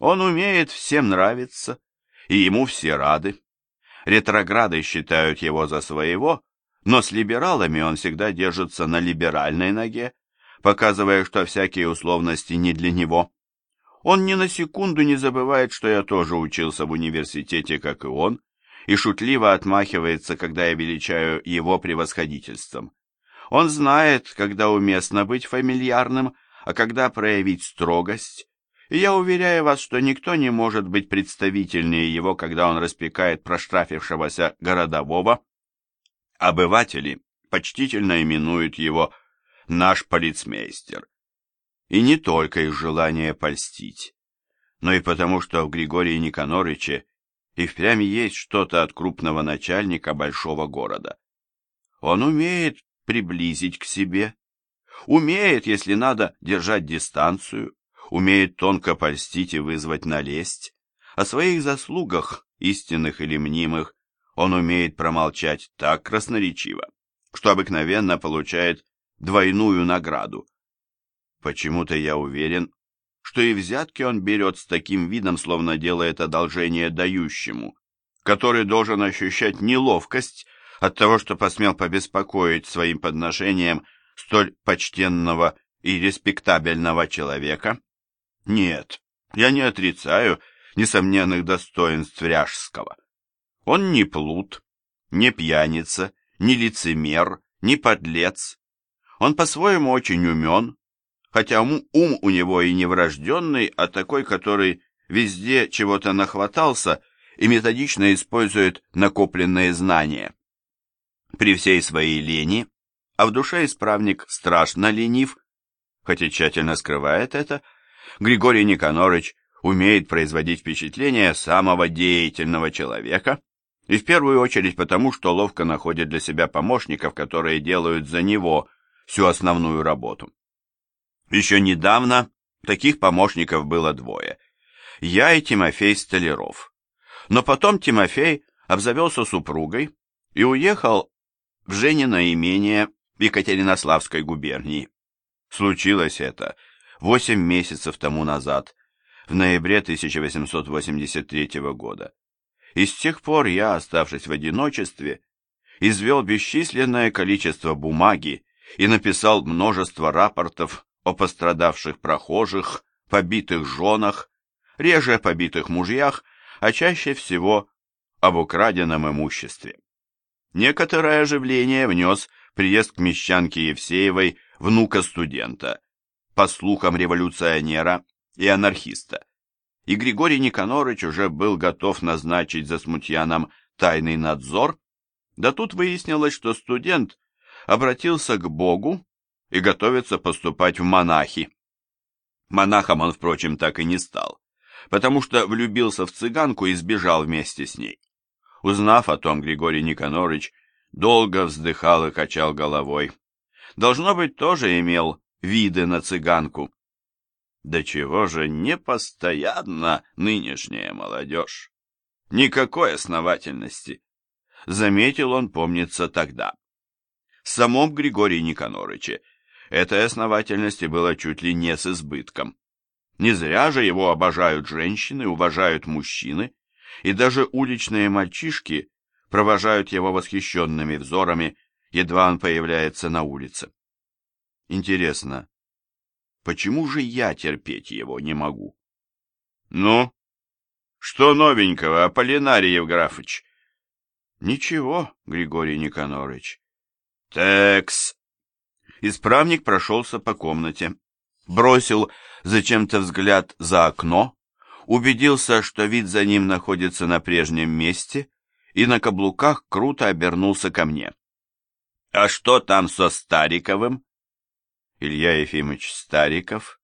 Он умеет всем нравиться, и ему все рады. Ретрограды считают его за своего, но с либералами он всегда держится на либеральной ноге, показывая, что всякие условности не для него. Он ни на секунду не забывает, что я тоже учился в университете, как и он, и шутливо отмахивается, когда я величаю его превосходительством. Он знает, когда уместно быть фамильярным, а когда проявить строгость, и я уверяю вас, что никто не может быть представительнее его, когда он распекает проштрафившегося городового. Обыватели почтительно именуют его «наш полицмейстер». И не только из желания польстить, но и потому, что в Григории Никонорыче и впрямь есть что-то от крупного начальника большого города. Он умеет приблизить к себе, умеет, если надо, держать дистанцию, умеет тонко польстить и вызвать налесть. О своих заслугах, истинных или мнимых, он умеет промолчать так красноречиво, что обыкновенно получает двойную награду. Почему-то я уверен, что и взятки он берет с таким видом, словно делает одолжение дающему, который должен ощущать неловкость от того, что посмел побеспокоить своим подношением столь почтенного и респектабельного человека. Нет, я не отрицаю несомненных достоинств Ряжского. Он не плут, не пьяница, не лицемер, не подлец. Он по-своему очень умен, хотя ум, у него и не врожденный, а такой, который везде чего-то нахватался и методично использует накопленные знания. При всей своей лени, а в душе исправник страшно ленив, хотя тщательно скрывает это, Григорий Никонорович умеет производить впечатление самого деятельного человека, и в первую очередь потому, что ловко находит для себя помощников, которые делают за него всю основную работу. Еще недавно таких помощников было двое. Я и Тимофей Столяров. Но потом Тимофей обзавелся супругой и уехал в Женино имение в Екатеринославской губернии. Случилось это восемь месяцев тому назад, в ноябре 1883 года. И с тех пор я, оставшись в одиночестве, извел бесчисленное количество бумаги и написал множество рапортов о пострадавших прохожих, побитых женах, реже побитых мужьях, а чаще всего об украденном имуществе. Некоторое оживление внес приезд к мещанке Евсеевой внука студента, по слухам революционера и анархиста. И Григорий Никонорович уже был готов назначить за смутьяном тайный надзор, да тут выяснилось, что студент обратился к Богу и готовится поступать в монахи. Монахом он, впрочем, так и не стал, потому что влюбился в цыганку и сбежал вместе с ней. Узнав о том, Григорий Никонорович долго вздыхал и качал головой. Должно быть, тоже имел виды на цыганку. Да чего же непостоянно нынешняя молодежь? Никакой основательности. Заметил он, помнится, тогда. Самом Григории Никонорыче этой основательности было чуть ли не с избытком. Не зря же его обожают женщины, уважают мужчины, и даже уличные мальчишки провожают его восхищенными взорами, едва он появляется на улице. Интересно, почему же я терпеть его не могу? Ну, что новенького, Аполлинарий Евграфыч? Ничего, Григорий Никонорович. Текс, Исправник прошелся по комнате, бросил зачем-то взгляд за окно, убедился, что вид за ним находится на прежнем месте, и на каблуках круто обернулся ко мне. «А что там со Стариковым?» Илья Ефимович Стариков,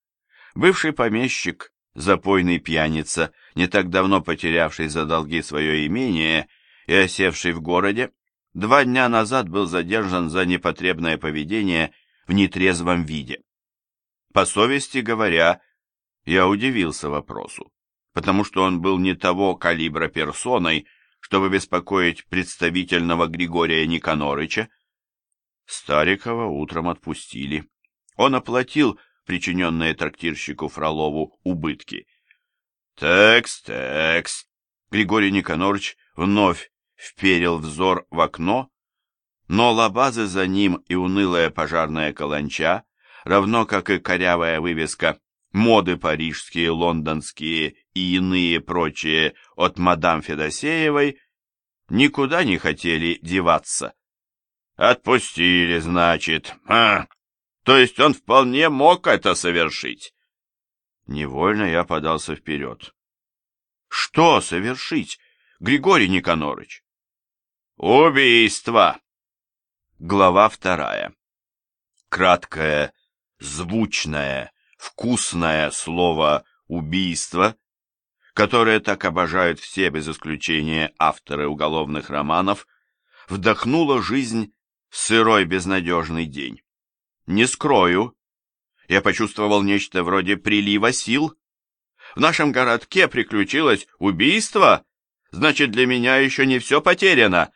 бывший помещик, запойный пьяница, не так давно потерявший за долги свое имение и осевший в городе, два дня назад был задержан за непотребное поведение в нетрезвом виде. По совести говоря, я удивился вопросу, потому что он был не того калибра персоной, чтобы беспокоить представительного Григория Никонорыча. Старикова утром отпустили. Он оплатил причиненные трактирщику Фролову убытки. «Текс, текс!» Григорий Никонорович вновь вперил взор в окно, но лабазы за ним и унылая пожарная каланча, равно как и корявая вывеска «Моды парижские, лондонские и иные прочие от мадам Федосеевой», никуда не хотели деваться. «Отпустили, значит. А, то есть он вполне мог это совершить?» Невольно я подался вперед. «Что совершить, Григорий Никонорович?» «Убийство!» Глава вторая. Краткое, звучное, вкусное слово «убийство», которое так обожают все без исключения авторы уголовных романов, вдохнуло жизнь в сырой безнадежный день. Не скрою, я почувствовал нечто вроде прилива сил. В нашем городке приключилось убийство, значит, для меня еще не все потеряно.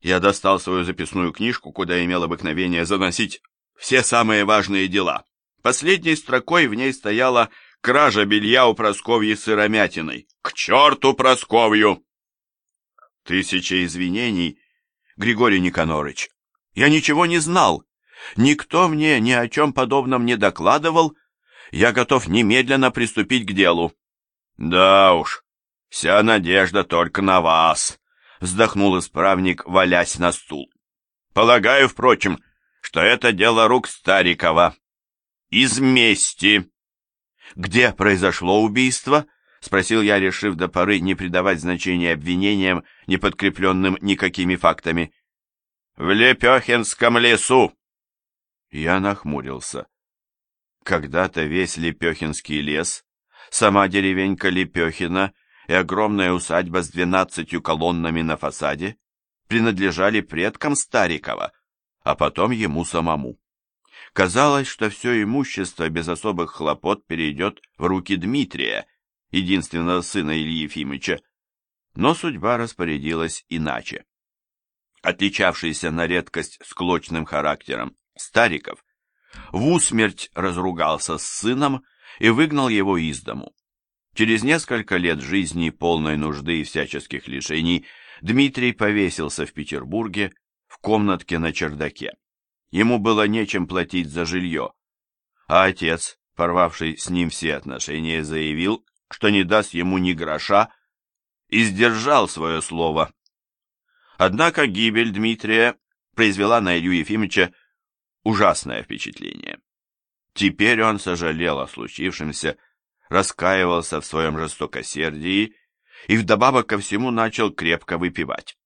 Я достал свою записную книжку, куда имел обыкновение заносить все самые важные дела. Последней строкой в ней стояла кража белья у Просковьи сыромятиной. К черту Просковью! Тысяча извинений, Григорий Никонорович. Я ничего не знал. Никто мне ни о чем подобном не докладывал. Я готов немедленно приступить к делу. Да уж, вся надежда только на вас, вздохнул исправник, валясь на стул. Полагаю, впрочем, что это дело рук Старикова. Из мести. Где произошло убийство? Спросил я, решив до поры не придавать значения обвинениям, не подкрепленным никакими фактами. В Лепехинском лесу. Я нахмурился. Когда-то весь Лепехинский лес, сама деревенька Лепехина и огромная усадьба с двенадцатью колоннами на фасаде принадлежали предкам Старикова, а потом ему самому. Казалось, что все имущество без особых хлопот перейдет в руки Дмитрия, единственного сына Ильи Ефимовича, но судьба распорядилась иначе. Отличавшийся на редкость склочным характером Стариков в усмерть разругался с сыном и выгнал его из дому. Через несколько лет жизни, полной нужды и всяческих лишений, Дмитрий повесился в Петербурге в комнатке на чердаке. Ему было нечем платить за жилье, а отец, порвавший с ним все отношения, заявил, что не даст ему ни гроша, и сдержал свое слово. Однако гибель Дмитрия произвела на Илью Ефимовича ужасное впечатление. Теперь он сожалел о случившемся, раскаивался в своем жестокосердии и вдобавок ко всему начал крепко выпивать.